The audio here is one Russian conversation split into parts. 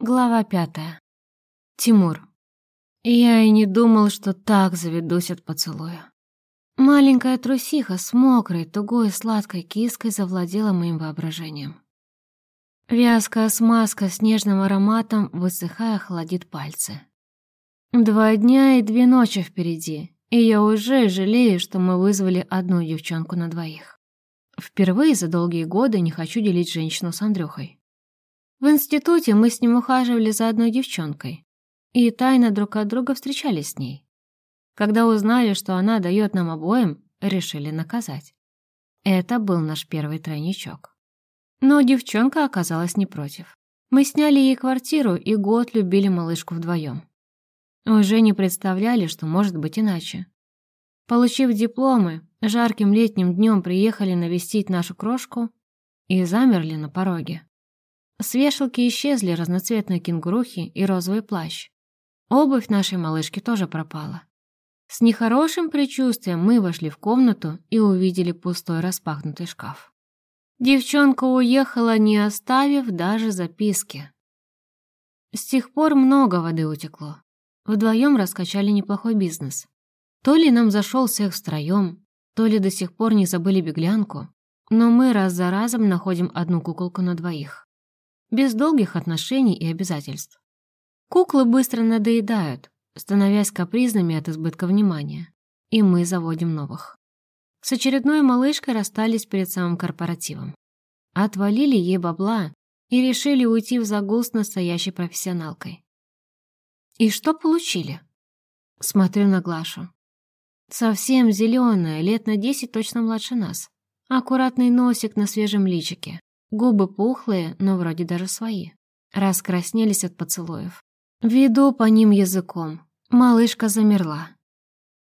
Глава пятая. Тимур. Я и не думал, что так заведусь от поцелуя. Маленькая трусиха с мокрой, тугой, сладкой киской завладела моим воображением. Вязкая смазка с нежным ароматом, высыхая, холодит пальцы. Два дня и две ночи впереди, и я уже жалею, что мы вызвали одну девчонку на двоих. Впервые за долгие годы не хочу делить женщину с Андрюхой. В институте мы с ним ухаживали за одной девчонкой и тайно друг от друга встречались с ней. Когда узнали, что она дает нам обоим, решили наказать. Это был наш первый тройничок. Но девчонка оказалась не против. Мы сняли ей квартиру и год любили малышку вдвоем. Уже не представляли, что может быть иначе. Получив дипломы, жарким летним днем приехали навестить нашу крошку и замерли на пороге. С вешалки исчезли разноцветные кенгурухи и розовый плащ. Обувь нашей малышки тоже пропала. С нехорошим предчувствием мы вошли в комнату и увидели пустой распахнутый шкаф. Девчонка уехала, не оставив даже записки. С тех пор много воды утекло. Вдвоем раскачали неплохой бизнес. То ли нам зашел всех втроем, то ли до сих пор не забыли беглянку, но мы раз за разом находим одну куколку на двоих без долгих отношений и обязательств. Куклы быстро надоедают, становясь капризными от избытка внимания, и мы заводим новых. С очередной малышкой расстались перед самым корпоративом. Отвалили ей бабла и решили уйти в загул с настоящей профессионалкой. И что получили? Смотрю на Глашу. Совсем зеленая, лет на десять точно младше нас. Аккуратный носик на свежем личике. Губы пухлые, но вроде даже свои. Раскраснелись от поцелуев. Веду по ним языком. Малышка замерла.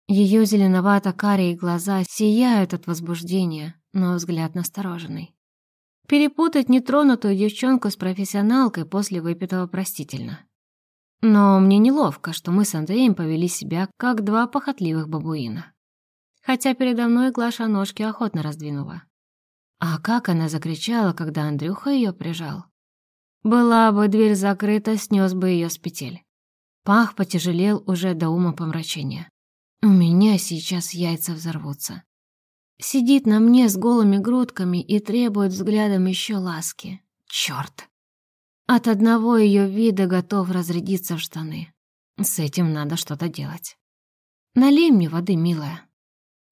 Ее зеленовато-карие глаза сияют от возбуждения, но взгляд настороженный. Перепутать нетронутую девчонку с профессионалкой после выпитого простительно. Но мне неловко, что мы с Андреем повели себя, как два похотливых бабуина. Хотя передо мной Глаша ножки охотно раздвинула. А как она закричала, когда Андрюха ее прижал. Была бы дверь закрыта, снес бы ее с петель. Пах потяжелел уже до ума помрачения. У меня сейчас яйца взорвутся. Сидит на мне с голыми грудками и требует взглядом еще ласки. Черт! От одного ее вида готов разрядиться в штаны. С этим надо что-то делать. Налей мне воды, милая.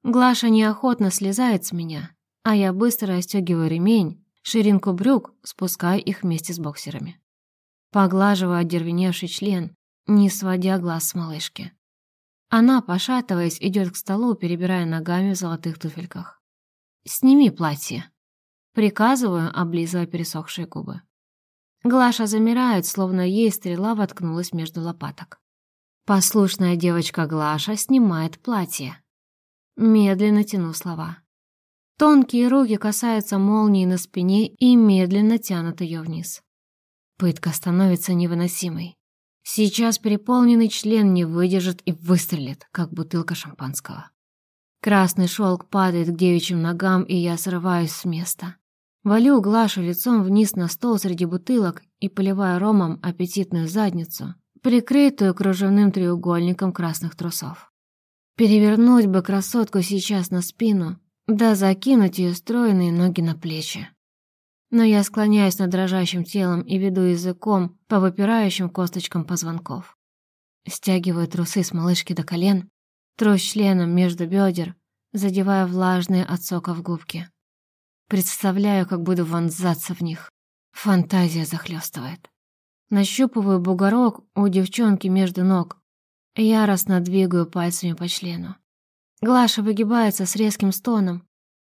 Глаша неохотно слезает с меня, а я быстро расстегиваю ремень, ширинку брюк, спускаю их вместе с боксерами. Поглаживаю одервеневший член, не сводя глаз с малышки. Она, пошатываясь, идет к столу, перебирая ногами в золотых туфельках. «Сними платье», — приказываю, облизывая пересохшие губы. Глаша замирает, словно ей стрела воткнулась между лопаток. Послушная девочка Глаша снимает платье. Медленно тяну слова. Тонкие руки касаются молнии на спине и медленно тянут ее вниз. Пытка становится невыносимой. Сейчас переполненный член не выдержит и выстрелит, как бутылка шампанского. Красный шелк падает к девичьим ногам, и я срываюсь с места. Валю Глашу лицом вниз на стол среди бутылок и поливаю ромом аппетитную задницу, прикрытую кружевным треугольником красных трусов. Перевернуть бы красотку сейчас на спину, да закинуть ее стройные ноги на плечи. Но я склоняюсь над дрожащим телом и веду языком по выпирающим косточкам позвонков. Стягиваю трусы с малышки до колен, тру членом между бедер, задевая влажные от сока в губки. Представляю, как буду вонзаться в них. Фантазия захлестывает. Нащупываю бугорок у девчонки между ног, яростно двигаю пальцами по члену. Глаша выгибается с резким стоном,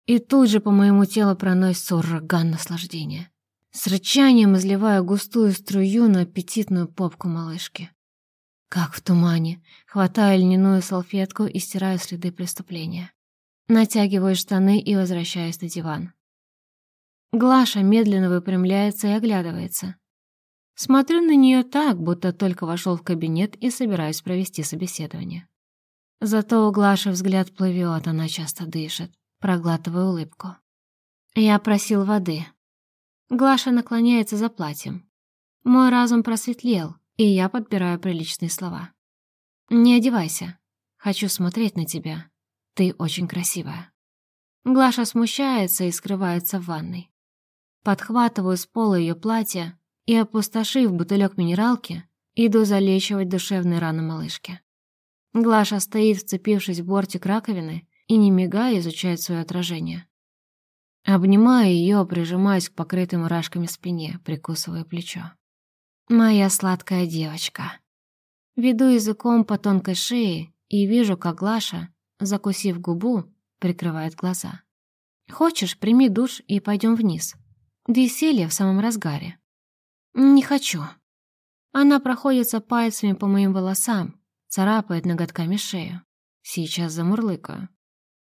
и тут же по моему телу проносится ураган наслаждения. С рычанием изливаю густую струю на аппетитную попку малышки. Как в тумане, хватаю льняную салфетку и стираю следы преступления. Натягиваю штаны и возвращаюсь на диван. Глаша медленно выпрямляется и оглядывается. Смотрю на нее так, будто только вошел в кабинет и собираюсь провести собеседование. Зато у Глаши взгляд плывет, она часто дышит, проглатывая улыбку. Я просил воды. Глаша наклоняется за платьем. Мой разум просветлел, и я подбираю приличные слова. «Не одевайся. Хочу смотреть на тебя. Ты очень красивая». Глаша смущается и скрывается в ванной. Подхватываю с пола ее платье и, опустошив бутылек минералки, иду залечивать душевные раны малышки. Глаша стоит, вцепившись в бортик раковины, и, не мигая, изучает свое отражение. Обнимаю ее, прижимаясь к покрытой мурашками спине, прикусывая плечо. Моя сладкая девочка. Веду языком по тонкой шее и вижу, как Глаша, закусив губу, прикрывает глаза. «Хочешь, прими душ и пойдем вниз. Веселье в самом разгаре». «Не хочу». Она проходится пальцами по моим волосам, царапает ноготками шею. Сейчас замурлыкаю.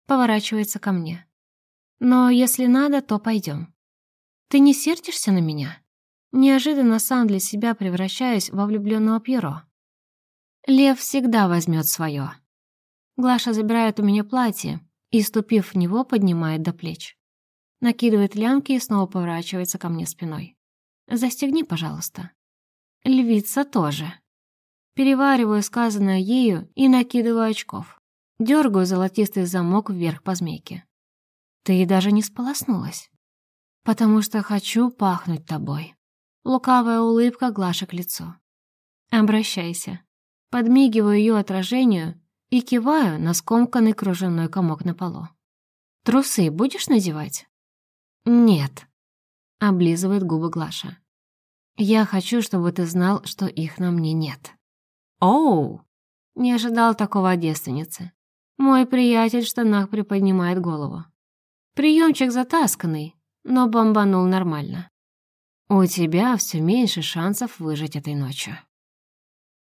Поворачивается ко мне. «Но если надо, то пойдем. Ты не сердишься на меня?» Неожиданно сам для себя превращаюсь во влюбленного Пьеро. Лев всегда возьмет свое. Глаша забирает у меня платье и, ступив в него, поднимает до плеч. Накидывает лямки и снова поворачивается ко мне спиной. «Застегни, пожалуйста». Львица тоже. Перевариваю сказанное ею и накидываю очков. Дергаю золотистый замок вверх по змейке. Ты даже не сполоснулась. Потому что хочу пахнуть тобой. Лукавая улыбка Глаша к лицу. «Обращайся». Подмигиваю ее отражению и киваю на скомканный кружевной комок на полу. «Трусы будешь надевать?» «Нет», — облизывает губы Глаша. «Я хочу, чтобы ты знал, что их на мне нет». «Оу!» Не ожидал такого от девственницы. Мой приятель в штанах приподнимает голову. Приемчик затасканный, но бомбанул нормально. У тебя все меньше шансов выжить этой ночью.